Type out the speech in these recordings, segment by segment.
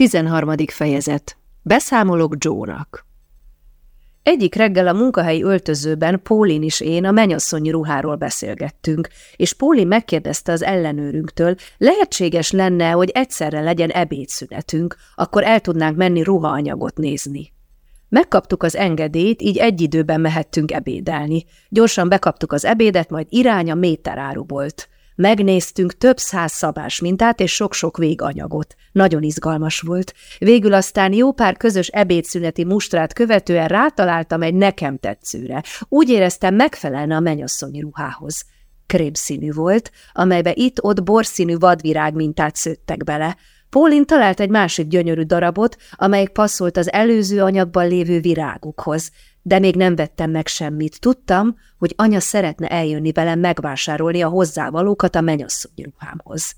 13. fejezet. Beszámolok Joe-nak. Egyik reggel a munkahelyi öltözőben Pólin és én a menyasszonyi ruháról beszélgettünk, és Pólin megkérdezte az ellenőrünktől, lehetséges lenne, hogy egyszerre legyen ebédszünetünk, akkor el tudnánk menni ruhaanyagot nézni. Megkaptuk az engedélyt, így egy időben mehettünk ebédelni. Gyorsan bekaptuk az ebédet, majd irány a méterárubolt. Megnéztünk több száz szabás mintát és sok-sok véganyagot. Nagyon izgalmas volt. Végül aztán jó pár közös ebédszüneti mustrát követően rátaláltam egy nekem tetszőre. Úgy éreztem megfelelne a menyasszonyi ruhához. Krébszínű volt, amelybe itt-ott borszínű vadvirág mintát szőttek bele. Pólin talált egy másik gyönyörű darabot, amelyik passzolt az előző anyagban lévő virágukhoz de még nem vettem meg semmit. Tudtam, hogy anya szeretne eljönni velem megvásárolni a hozzávalókat a menyasszony ruhámhoz.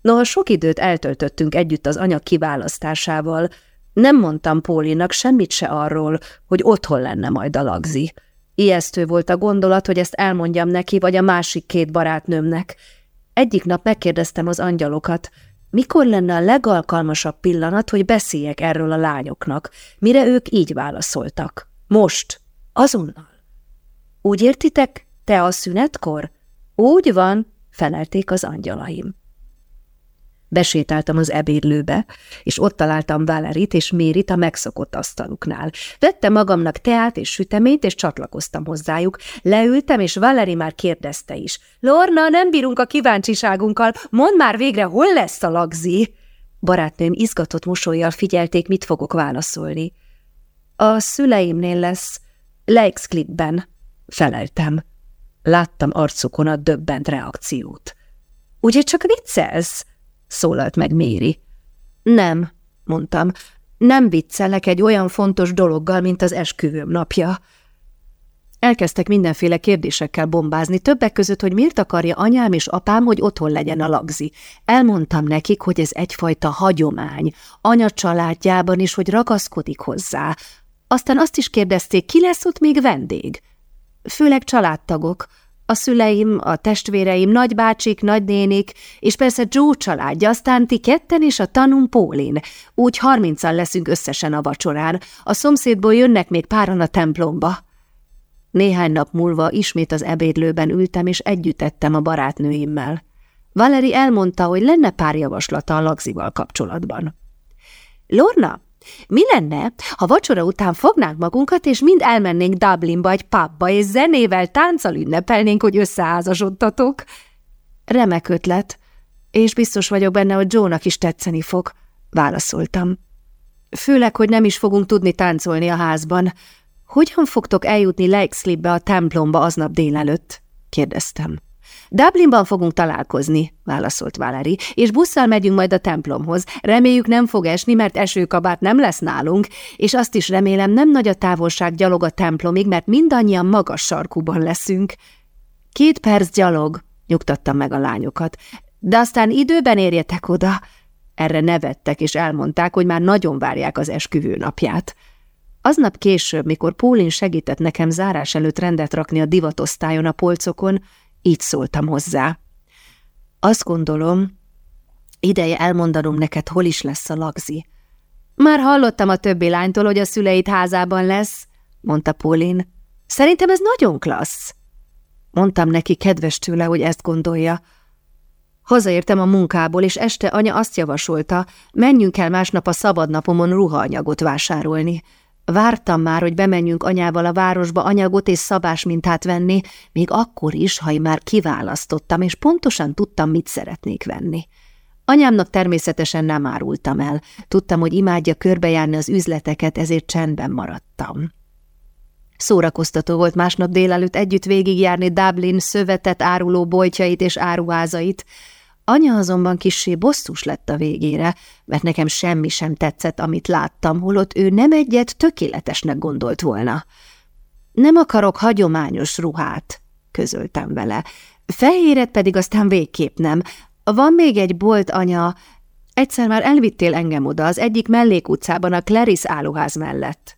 Noha sok időt eltöltöttünk együtt az anyag kiválasztásával, nem mondtam Pólinak semmit se arról, hogy otthon lenne majd a lagzi. Ijesztő volt a gondolat, hogy ezt elmondjam neki, vagy a másik két barátnőmnek. Egyik nap megkérdeztem az angyalokat, mikor lenne a legalkalmasabb pillanat, hogy beszéljek erről a lányoknak, mire ők így válaszoltak. Most, azonnal. Úgy értitek, te a szünetkor? Úgy van, felelték az angyalaim. Besétáltam az ebédlőbe, és ott találtam Valerit és Mérit a megszokott asztaluknál. Vettem magamnak teát és süteményt, és csatlakoztam hozzájuk. Leültem, és Valeri már kérdezte is. Lorna, nem bírunk a kíváncsiságunkkal, mondd már végre, hol lesz a lagzi? Barátnőm izgatott mosolyjal figyelték, mit fogok válaszolni. A szüleimnél lesz, Leixcliffe-ben, feleltem. Láttam arcukon a döbbent reakciót. Ugye csak viccelsz? szólalt meg Méri. Nem, mondtam, nem viccelek egy olyan fontos dologgal, mint az esküvőm napja. Elkezdtek mindenféle kérdésekkel bombázni, többek között, hogy miért akarja anyám és apám, hogy otthon legyen a lagzi. Elmondtam nekik, hogy ez egyfajta hagyomány, anya családjában is, hogy ragaszkodik hozzá. Aztán azt is kérdezték, ki lesz ott még vendég? Főleg családtagok. A szüleim, a testvéreim, nagybácsik, nagynénik, és persze Joe családja, aztán ti ketten és a tanum Pólin. Úgy harmincan leszünk összesen a vacsorán. A szomszédból jönnek még páran a templomba. Néhány nap múlva ismét az ebédlőben ültem, és együtt ettem a barátnőimmel. Valeri elmondta, hogy lenne pár javaslata a lagzival kapcsolatban. Lorna, mi lenne, ha vacsora után fognánk magunkat, és mind elmennénk Dublinba egy pubba, és zenével, tánccal ünnepelnénk, hogy összeházasodtatok? Remek ötlet, és biztos vagyok benne, hogy Joe-nak is tetszeni fog, válaszoltam. Főleg, hogy nem is fogunk tudni táncolni a házban. Hogyan fogtok eljutni Leixlip-be a templomba aznap délelőtt? kérdeztem. Dublinban fogunk találkozni, válaszolt Valeri, és busszal megyünk majd a templomhoz. Reméljük nem fog esni, mert esőkabát nem lesz nálunk, és azt is remélem nem nagy a távolság gyalog a templomig, mert mindannyian magas sarkuban leszünk. Két perc gyalog, nyugtattam meg a lányokat, de aztán időben érjetek oda. Erre nevettek, és elmondták, hogy már nagyon várják az esküvő napját. Aznap később, mikor Pólin segített nekem zárás előtt rendet rakni a divatosztályon a polcokon, így szóltam hozzá. Azt gondolom, ideje elmondanom neked, hol is lesz a lagzi. Már hallottam a többi lánytól, hogy a szüleit házában lesz, mondta Paulin. Szerintem ez nagyon klassz. Mondtam neki kedves tőle, hogy ezt gondolja. Hazaértem a munkából, és este anya azt javasolta, menjünk el másnap a szabadnapomon ruhaanyagot vásárolni. Vártam már, hogy bemenjünk anyával a városba anyagot és szabás mintát venni, még akkor is, ha én már kiválasztottam, és pontosan tudtam, mit szeretnék venni. Anyámnak természetesen nem árultam el. Tudtam, hogy imádja körbejárni az üzleteket, ezért csendben maradtam. Szórakoztató volt másnap délelőtt együtt végigjárni Dublin szövetet áruló boltjait és áruházait, Anya azonban kissé bosszus lett a végére, mert nekem semmi sem tetszett, amit láttam, holott ő nem egyet tökéletesnek gondolt volna. Nem akarok hagyományos ruhát, közöltem vele. Fehéret pedig aztán végképp nem. Van még egy bolt, anya. Egyszer már elvittél engem oda, az egyik mellékutcában a Clarice áruház mellett.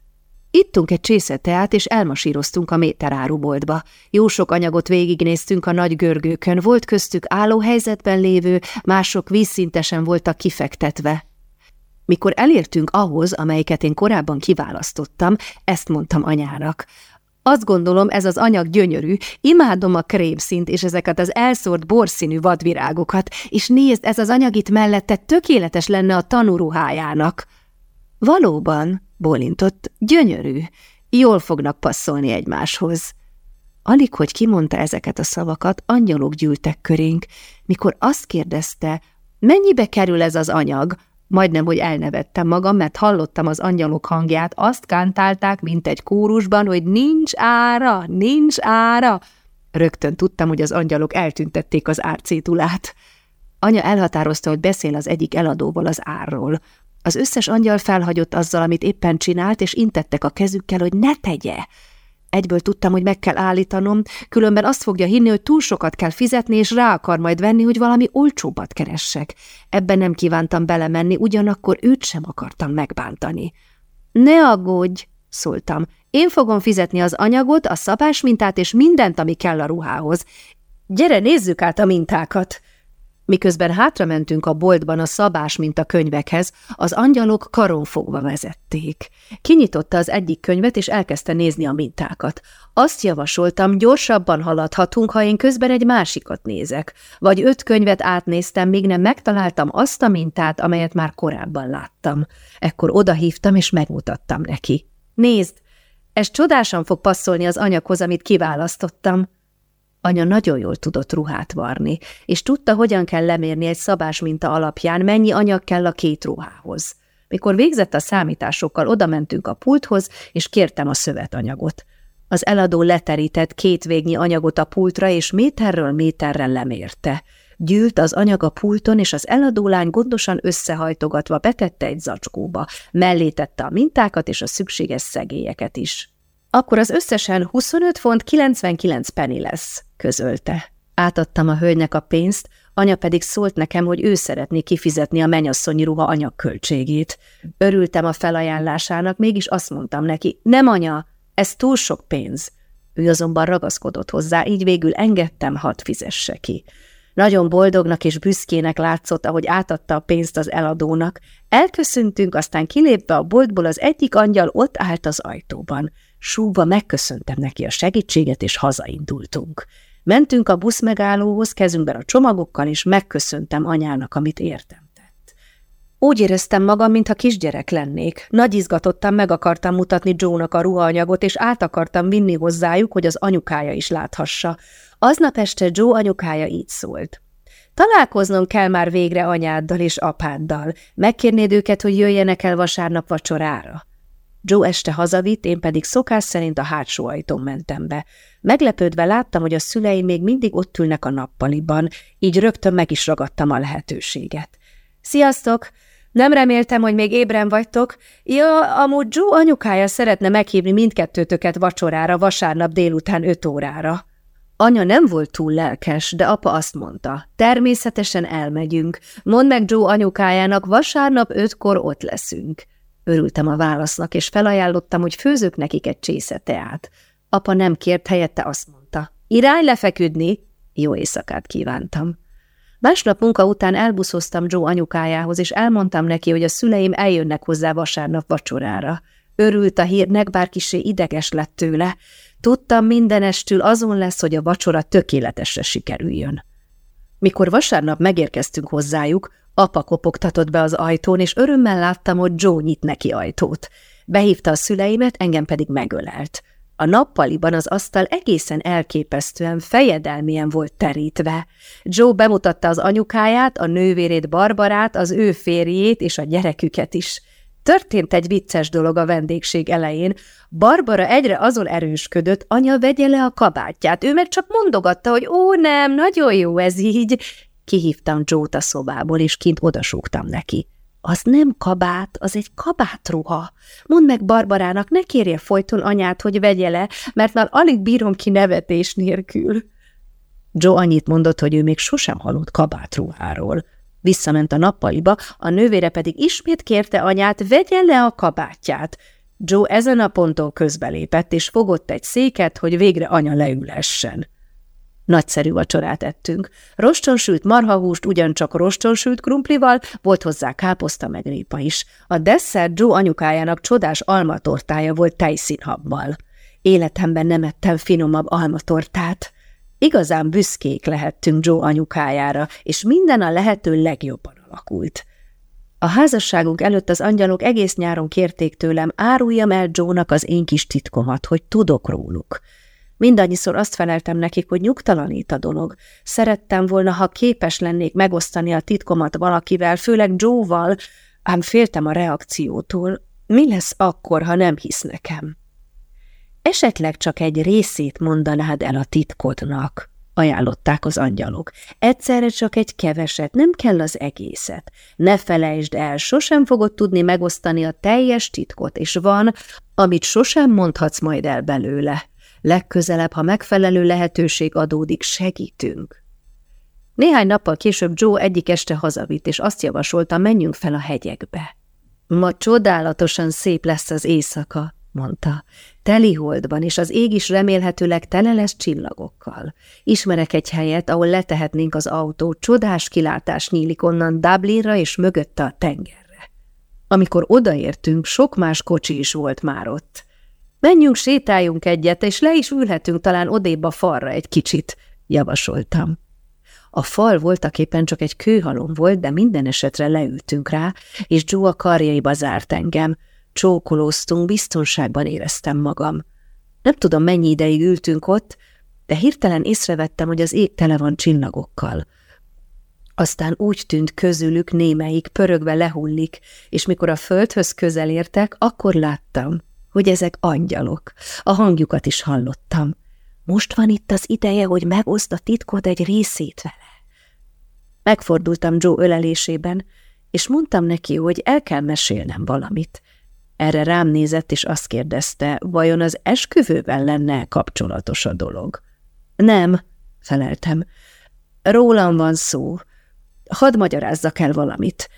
Ittunk egy csésze teát, és elmasíroztunk a méteráruboltba. Jó sok anyagot végignéztünk a nagy görgőkön, volt köztük állóhelyzetben lévő, mások vízszintesen voltak kifektetve. Mikor elértünk ahhoz, amelyiket én korábban kiválasztottam, ezt mondtam anyának. Azt gondolom, ez az anyag gyönyörű, imádom a krémszint és ezeket az elszórt borszínű vadvirágokat, és nézd, ez az anyag itt mellette tökéletes lenne a tanúruhájának. Valóban, bólintott, gyönyörű, jól fognak passzolni egymáshoz. Alig, hogy kimondta ezeket a szavakat, angyalok gyűltek körénk, mikor azt kérdezte, mennyibe kerül ez az anyag, Majdnem, hogy elnevettem magam, mert hallottam az angyalok hangját, azt kántálták, mint egy kórusban, hogy nincs ára, nincs ára. Rögtön tudtam, hogy az angyalok eltüntették az árcétulát. Anya elhatározta, hogy beszél az egyik eladóval az árról. Az összes angyal felhagyott azzal, amit éppen csinált, és intettek a kezükkel, hogy ne tegye. Egyből tudtam, hogy meg kell állítanom, különben azt fogja hinni, hogy túl sokat kell fizetni, és rá akar majd venni, hogy valami olcsóbbat keressek. Ebben nem kívántam belemenni, ugyanakkor őt sem akartam megbántani. Ne aggódj, szóltam. Én fogom fizetni az anyagot, a szabásmintát és mindent, ami kell a ruhához. Gyere, nézzük át a mintákat! Miközben hátramentünk a boltban a szabás mint a könyvekhez, az angyalok karonfogva vezették. Kinyitotta az egyik könyvet, és elkezdte nézni a mintákat. Azt javasoltam, gyorsabban haladhatunk, ha én közben egy másikat nézek. Vagy öt könyvet átnéztem, míg nem megtaláltam azt a mintát, amelyet már korábban láttam. Ekkor odahívtam, és megmutattam neki. Nézd, ez csodásan fog passzolni az anyaghoz, amit kiválasztottam. Anya nagyon jól tudott ruhát varni, és tudta, hogyan kell lemérni egy szabás minta alapján, mennyi anyag kell a két ruhához. Mikor végzett a számításokkal, odamentünk a pulthoz, és kértem a szövetanyagot. Az eladó leterített két végnyi anyagot a pultra, és méterről méterre lemérte. Gyűlt az anyag a pulton, és az eladó lány gondosan összehajtogatva betette egy zacskóba, mellé tette a mintákat és a szükséges szegélyeket is. Akkor az összesen 25 font 99 penny lesz, közölte. Átadtam a hölgynek a pénzt, anya pedig szólt nekem, hogy ő szeretné kifizetni a menyasszonyi ruha anyagköltségét. Örültem a felajánlásának, mégis azt mondtam neki, nem anya, ez túl sok pénz. Ő azonban ragaszkodott hozzá, így végül engedtem, hadd fizesse ki. Nagyon boldognak és büszkének látszott, ahogy átadta a pénzt az eladónak. Elköszöntünk, aztán kilépve a boltból az egyik angyal ott állt az ajtóban. Súgva megköszöntem neki a segítséget, és hazaindultunk. Mentünk a buszmegállóhoz, kezünkben a csomagokkal, és megköszöntem anyának, amit értem tett. Úgy éreztem magam, mintha kisgyerek lennék. Nagy izgatottan meg akartam mutatni Joe-nak a ruhaanyagot, és át akartam vinni hozzájuk, hogy az anyukája is láthassa. Aznap este Joe anyukája így szólt. Találkoznom kell már végre anyáddal és apáddal. Megkérnéd őket, hogy jöjjenek el vasárnap vacsorára. Joe este hazavitt, én pedig szokás szerint a hátsó ajtón mentem be. Meglepődve láttam, hogy a szüleim még mindig ott ülnek a nappaliban, így rögtön meg is ragadtam a lehetőséget. – Sziasztok! Nem reméltem, hogy még ébren vagytok. Ja, amúgy Joe anyukája szeretne meghívni mindkettőtöket vacsorára vasárnap délután öt órára. Anya nem volt túl lelkes, de apa azt mondta, természetesen elmegyünk. Mondd meg Joe anyukájának, vasárnap ötkor ott leszünk. Örültem a válasznak, és felajánlottam, hogy főzök nekik egy csésze teát. Apa nem kért, helyette azt mondta. Irány lefeküdni? Jó éjszakát kívántam. Másnap munka után elbuszoztam Joe anyukájához, és elmondtam neki, hogy a szüleim eljönnek hozzá vasárnap vacsorára. Örült a hírnek, bár kisé ideges lett tőle. Tudtam mindenestül azon lesz, hogy a vacsora tökéletesre sikerüljön. Mikor vasárnap megérkeztünk hozzájuk, Apa kopogtatott be az ajtón, és örömmel láttam, hogy Joe nyit neki ajtót. Behívta a szüleimet, engem pedig megölelt. A nappaliban az asztal egészen elképesztően, fejedelmien volt terítve. Joe bemutatta az anyukáját, a nővérét Barbarát, az ő férjét és a gyereküket is. Történt egy vicces dolog a vendégség elején. Barbara egyre azon erősködött, anya vegye le a kabátját. Ő meg csak mondogatta, hogy ó, nem, nagyon jó ez így. Kihívtam Joe-t a szobából, és kint odasúgtam neki. Az nem kabát, az egy kabátruha. Mondd meg Barbarának, ne kérje folyton anyát, hogy vegye le, mert már alig bírom ki nevetés nélkül. Joe annyit mondott, hogy ő még sosem hallott kabátruháról. Visszament a nappaliba, a nővére pedig ismét kérte anyát, vegye le a kabátját. Joe ezen a ponton közbelépett, és fogott egy széket, hogy végre anya leülessen. Nagyszerű vacsorát ettünk. Rostonsült marhahúst ugyancsak rostonsült krumplival, volt hozzá káposzta meg répa is. A desszert Joe anyukájának csodás almatortája volt tejszínhabbal. Életemben nem ettem finomabb almatortát. Igazán büszkék lehettünk Joe anyukájára, és minden a lehető legjobban alakult. A házasságunk előtt az angyalok egész nyáron kérték tőlem, áruljam el Joe-nak az én kis titkomat, hogy tudok róluk. Mindannyiszor azt feleltem nekik, hogy nyugtalanít a dolog. Szerettem volna, ha képes lennék megosztani a titkomat valakivel, főleg Joe-val, ám féltem a reakciótól. Mi lesz akkor, ha nem hisz nekem? Esetleg csak egy részét mondanád el a titkodnak, ajánlották az angyalok. Egyszerre csak egy keveset, nem kell az egészet. Ne felejtsd el, sosem fogod tudni megosztani a teljes titkot, és van, amit sosem mondhatsz majd el belőle. Legközelebb, ha megfelelő lehetőség adódik, segítünk. Néhány nappal később Joe egyik este hazavitt, és azt javasolta, menjünk fel a hegyekbe. Ma csodálatosan szép lesz az éjszaka, mondta. Teliholdban, és az ég is remélhetőleg tele lesz csillagokkal. Ismerek egy helyet, ahol letehetnénk az autót, csodás kilátás nyílik onnan Dublinra és mögötte a tengerre. Amikor odaértünk, sok más kocsi is volt már ott. Menjünk, sétáljunk egyet, és le is ülhetünk talán odébb a falra egy kicsit, javasoltam. A fal voltaképpen csak egy kőhalom volt, de minden esetre leültünk rá, és Joe a karjaiba zárt engem. Csókolóztunk, biztonságban éreztem magam. Nem tudom, mennyi ideig ültünk ott, de hirtelen észrevettem, hogy az ég tele van csillagokkal. Aztán úgy tűnt közülük némelyik pörögve lehullik, és mikor a földhöz közel értek, akkor láttam, hogy ezek angyalok. A hangjukat is hallottam. Most van itt az ideje, hogy megoszd a titkod egy részét vele. Megfordultam Joe ölelésében, és mondtam neki, hogy el kell mesélnem valamit. Erre rám nézett, és azt kérdezte, vajon az esküvővel lenne kapcsolatos a dolog. Nem, feleltem. Rólam van szó. Hadd magyarázzak el valamit.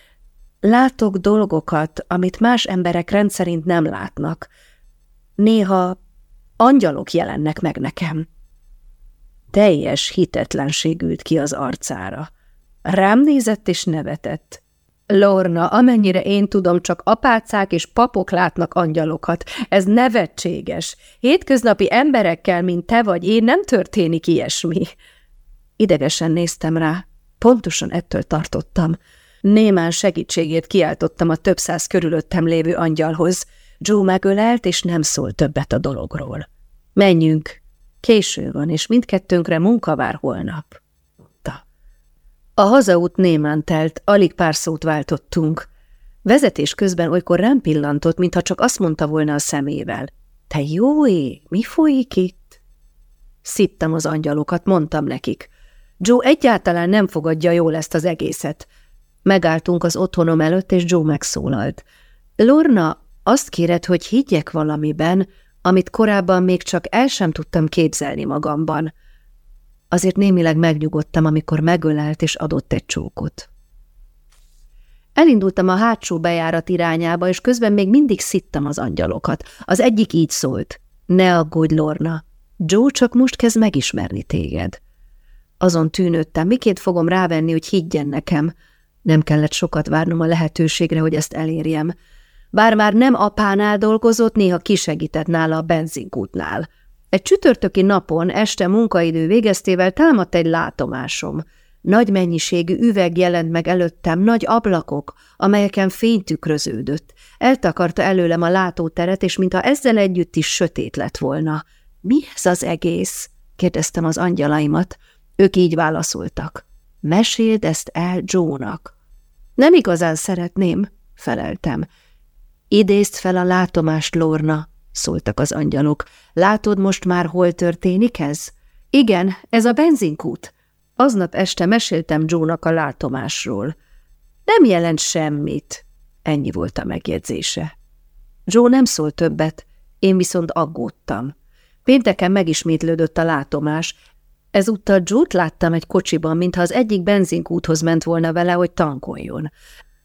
Látok dolgokat, amit más emberek rendszerint nem látnak. Néha angyalok jelennek meg nekem. Teljes hitetlenség ült ki az arcára. Rám nézett és nevetett. Lorna, amennyire én tudom, csak apácák és papok látnak angyalokat. Ez nevetséges. Hétköznapi emberekkel, mint te vagy én, nem történik ilyesmi. Idegesen néztem rá. Pontosan ettől tartottam. Némán segítségét kiáltottam a több száz körülöttem lévő angyalhoz. Joe megölelt, és nem szólt többet a dologról. Menjünk, késő van, és mindkettőnkre munka vár holnap. Mondta. A hazaút némán telt, alig pár szót váltottunk. Vezetés közben olykor rám pillantott, mintha csak azt mondta volna a szemével. Te jó ég, mi folyik itt? Szittem az angyalokat, mondtam nekik. Joe egyáltalán nem fogadja jól ezt az egészet. Megálltunk az otthonom előtt, és Joe megszólalt. Lorna, azt kéred, hogy higgyek valamiben, amit korábban még csak el sem tudtam képzelni magamban. Azért némileg megnyugodtam, amikor megölelt és adott egy csókot. Elindultam a hátsó bejárat irányába, és közben még mindig szittem az angyalokat. Az egyik így szólt. Ne aggódj, Lorna. Joe csak most kezd megismerni téged. Azon tűnődtem, miként fogom rávenni, hogy higgyen nekem – nem kellett sokat várnom a lehetőségre, hogy ezt elérjem. Bár már nem apánál dolgozott, néha kisegített nála a benzinkútnál. Egy csütörtöki napon este munkaidő végeztével támadt egy látomásom. Nagy mennyiségű üveg jelent meg előttem, nagy ablakok, amelyeken fény tükröződött. Eltakarta előlem a látóteret, és mintha ezzel együtt is sötét lett volna. – Mi ez az egész? – kérdeztem az angyalaimat. Ők így válaszoltak. Meséld ezt el Jónak. Nem igazán szeretném, feleltem. Idézd fel a látomást, Lorna, szóltak az angyalok. Látod most már, hol történik ez? Igen, ez a benzinkút. Aznap este meséltem Jónak a látomásról. Nem jelent semmit, ennyi volt a megjegyzése. Joe nem szólt többet, én viszont aggódtam. Pénteken megismétlődött a látomás, Ezúttal Jút láttam egy kocsiban, mintha az egyik benzinkúthoz ment volna vele, hogy tankoljon.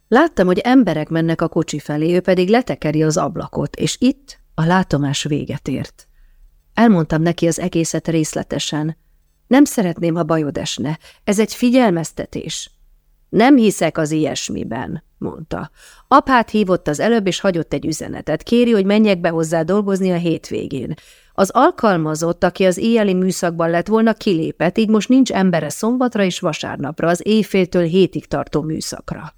Láttam, hogy emberek mennek a kocsi felé, ő pedig letekeri az ablakot, és itt a látomás véget ért. Elmondtam neki az egészet részletesen. Nem szeretném, ha bajod esne. Ez egy figyelmeztetés. Nem hiszek az ilyesmiben, mondta. Apát hívott az előbb, és hagyott egy üzenetet. Kéri, hogy menjek be hozzá dolgozni a hétvégén. Az alkalmazott, aki az éjjeli műszakban lett volna, kilépett, így most nincs embere szombatra és vasárnapra, az éjféltől hétig tartó műszakra.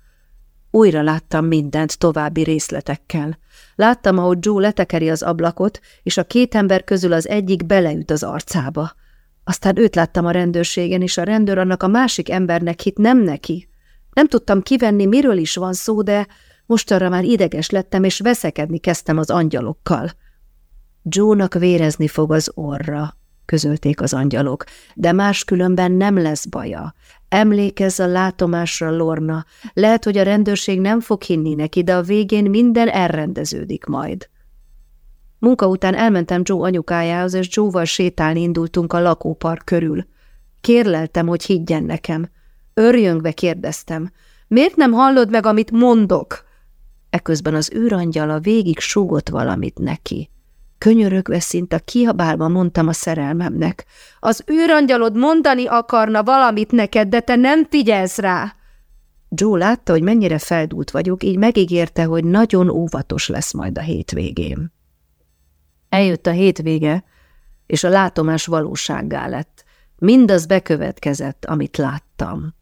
Újra láttam mindent további részletekkel. Láttam, ahogy Joe letekeri az ablakot, és a két ember közül az egyik beleüt az arcába. Aztán őt láttam a rendőrségen, és a rendőr annak a másik embernek hit, nem neki. Nem tudtam kivenni, miről is van szó, de mostanra már ideges lettem, és veszekedni kezdtem az angyalokkal. Joe-nak vérezni fog az orra, közölték az angyalok, de máskülönben nem lesz baja. Emlékezz a látomásra, Lorna. Lehet, hogy a rendőrség nem fog hinni neki, de a végén minden elrendeződik majd. Munka után elmentem Joe anyukájához, és Joe-val sétálni indultunk a lakópark körül. Kérleltem, hogy higgyen nekem. Örjöngve kérdeztem. Miért nem hallod meg, amit mondok? Eközben az űrangyala végig súgott valamit neki. Könyörögve szinte kiabálva mondtam a szerelmemnek. Az űrangyalod mondani akarna valamit neked, de te nem figyelsz rá. Joe látta, hogy mennyire feldúlt vagyok, így megígérte, hogy nagyon óvatos lesz majd a hétvégén. Eljött a hétvége, és a látomás valósággá lett. Mindaz bekövetkezett, amit láttam.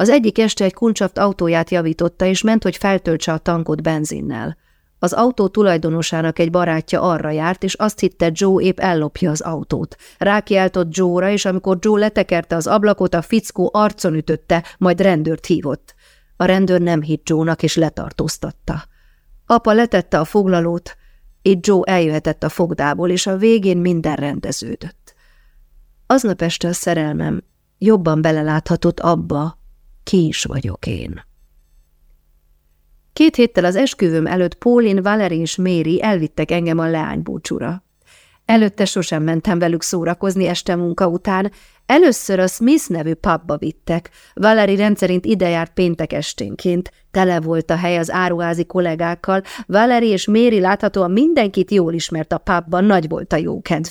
Az egyik este egy kuncsaft autóját javította, és ment, hogy feltöltse a tankot benzinnel. Az autó tulajdonosának egy barátja arra járt, és azt hitte, Joe épp ellopja az autót. Rákiáltott Joe-ra, és amikor Joe letekerte az ablakot, a fickó arcon ütötte, majd rendőrt hívott. A rendőr nem hitt Joe-nak, és letartóztatta. Apa letette a foglalót, így Joe eljöhetett a fogdából, és a végén minden rendeződött. Aznap este a szerelmem jobban beleláthatott abba, ki is vagyok én. Két héttel az esküvőm előtt Pólin, Valeri és Méri elvittek engem a leánybúcsúra. Előtte sosem mentem velük szórakozni este munka után, először a Smith nevű pubba vittek. Valeri rendszerint idejárt péntek esténként, tele volt a hely az áruházi kollégákkal, Valeri és Méri láthatóan mindenkit jól ismert a pubban, nagy volt a jókedv.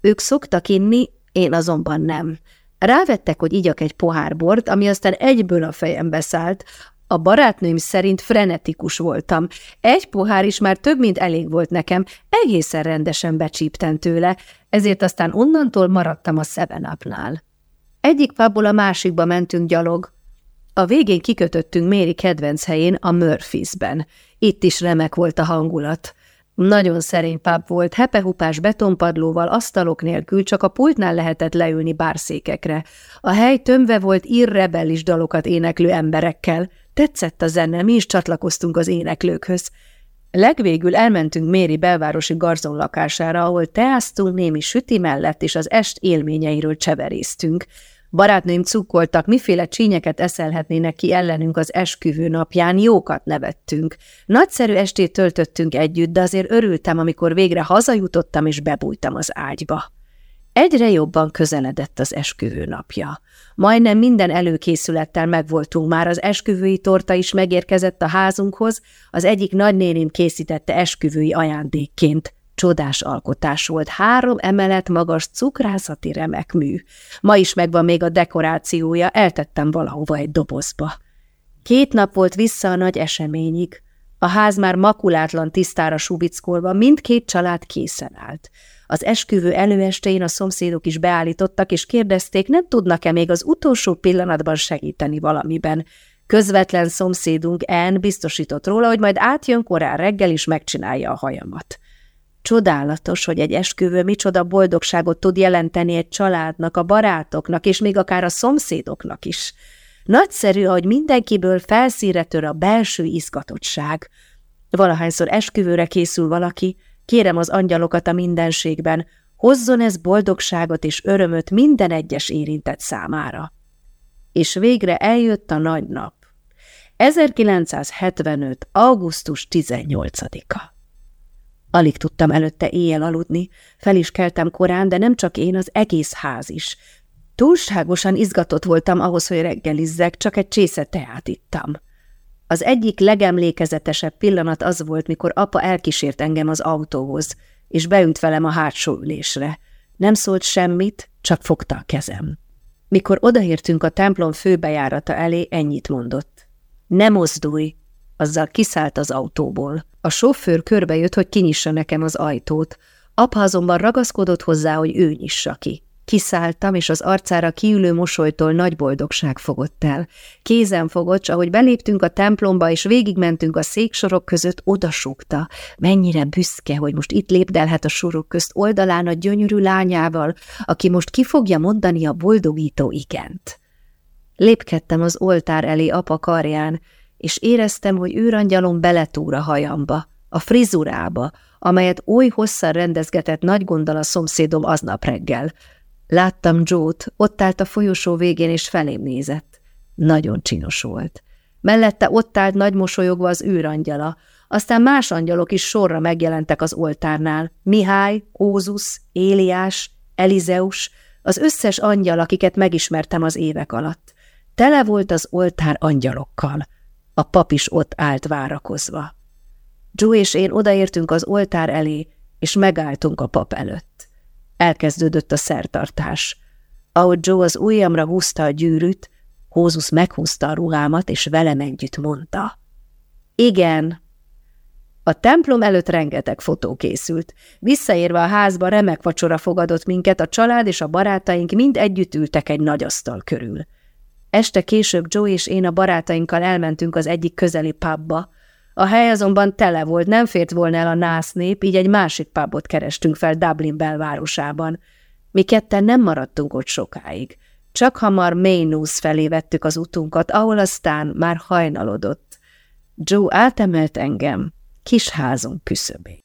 Ők szoktak inni, én azonban nem. Rávettek, hogy igyak egy pohár bort, ami aztán egyből a fejembe szállt, a barátnőim szerint frenetikus voltam. Egy pohár is már több, mint elég volt nekem, egészen rendesen becsíptem tőle, ezért aztán onnantól maradtam a Seven. Egyik pubból a másikba mentünk gyalog. A végén kikötöttünk Méri kedvenc helyén, a Murphysben. Itt is remek volt a hangulat. Nagyon szerény pub volt, hepehupás betonpadlóval, asztalok nélkül, csak a pultnál lehetett leülni bárszékekre. A hely tömve volt irrebellis dalokat éneklő emberekkel. Tetszett a zene, mi is csatlakoztunk az éneklőkhöz. Legvégül elmentünk Méri belvárosi garzon lakására, ahol teáztunk némi süti mellett, és az est élményeiről cseveréztünk. Barátnőim cukkoltak, miféle csínyeket eszelhetnének ki ellenünk az esküvő napján, jókat nevettünk. Nagyszerű estét töltöttünk együtt, de azért örültem, amikor végre hazajutottam és bebújtam az ágyba. Egyre jobban közeledett az esküvő napja. Majdnem minden előkészülettel megvoltunk már, az esküvői torta is megérkezett a házunkhoz, az egyik nagynéném készítette esküvői ajándékként. Csodás alkotás volt, három emelet magas cukrászati remek mű. Ma is megvan még a dekorációja, eltettem valahova egy dobozba. Két nap volt vissza a nagy eseményig. A ház már makulátlan tisztára subickolva, mindkét család készen állt. Az esküvő előestején a szomszédok is beállítottak, és kérdezték, nem tudnak-e még az utolsó pillanatban segíteni valamiben. Közvetlen szomszédunk En biztosított róla, hogy majd átjön korán reggel, és megcsinálja a hajamat. Csodálatos, hogy egy esküvő micsoda boldogságot tud jelenteni egy családnak, a barátoknak, és még akár a szomszédoknak is. Nagyszerű, hogy mindenkiből felszíre tör a belső izgatottság. Valahányszor esküvőre készül valaki, Kérem az angyalokat a mindenségben, hozzon ez boldogságot és örömöt minden egyes érintett számára. És végre eljött a nagy nap. 1975. augusztus 18-a. Alig tudtam előtte éjjel aludni, fel is keltem korán, de nem csak én, az egész ház is. Túlságosan izgatott voltam ahhoz, hogy reggelizzek, csak egy csésze teát ittam. Az egyik legemlékezetesebb pillanat az volt, mikor apa elkísért engem az autóhoz, és beült velem a hátsó ülésre. Nem szólt semmit, csak fogta a kezem. Mikor odaértünk a templom főbejárata elé, ennyit mondott. Ne mozdulj! Azzal kiszállt az autóból. A sofőr körbejött, hogy kinyissa nekem az ajtót. Apa azonban ragaszkodott hozzá, hogy ő nyissa ki. Kiszálltam, és az arcára kiülő mosolytól nagy boldogság fogott el. Kézen fogott, ahogy beléptünk a templomba, és végigmentünk a széksorok között, odasúgta. Mennyire büszke, hogy most itt lépdelhet a sorok közt oldalán a gyönyörű lányával, aki most ki fogja mondani a boldogító igent. Lépkedtem az oltár elé apa karján, és éreztem, hogy őrangyalom beletúr a hajamba, a frizurába, amelyet oly hosszan rendezgetett nagy gonddal a szomszédom aznap reggel. Láttam Joe-t, ott állt a folyosó végén, és felém nézett. Nagyon csinos volt. Mellette ott állt nagy mosolyogva az űrangyala, aztán más angyalok is sorra megjelentek az oltárnál. Mihály, Ózus, Éliás, Elizeus, az összes angyal, akiket megismertem az évek alatt. Tele volt az oltár angyalokkal. A pap is ott állt várakozva. Joe és én odaértünk az oltár elé, és megálltunk a pap előtt. Elkezdődött a szertartás. Ahogy Joe az ujjamra húzta a gyűrűt, Hózus meghúzta a ruhámat, és velem együtt mondta. Igen. A templom előtt rengeteg fotó készült. Visszaérve a házba remek vacsora fogadott minket, a család és a barátaink mind együtt ültek egy nagy asztal körül. Este később Joe és én a barátainkkal elmentünk az egyik közeli pubba. A hely azonban tele volt, nem fért volna el a nász nép, így egy másik pubot kerestünk fel Dublin belvárosában. Mi ketten nem maradtunk ott sokáig. Csak hamar Maynooth felé vettük az utunkat, ahol aztán már hajnalodott. Joe átemelt engem kis házunk küszöbé.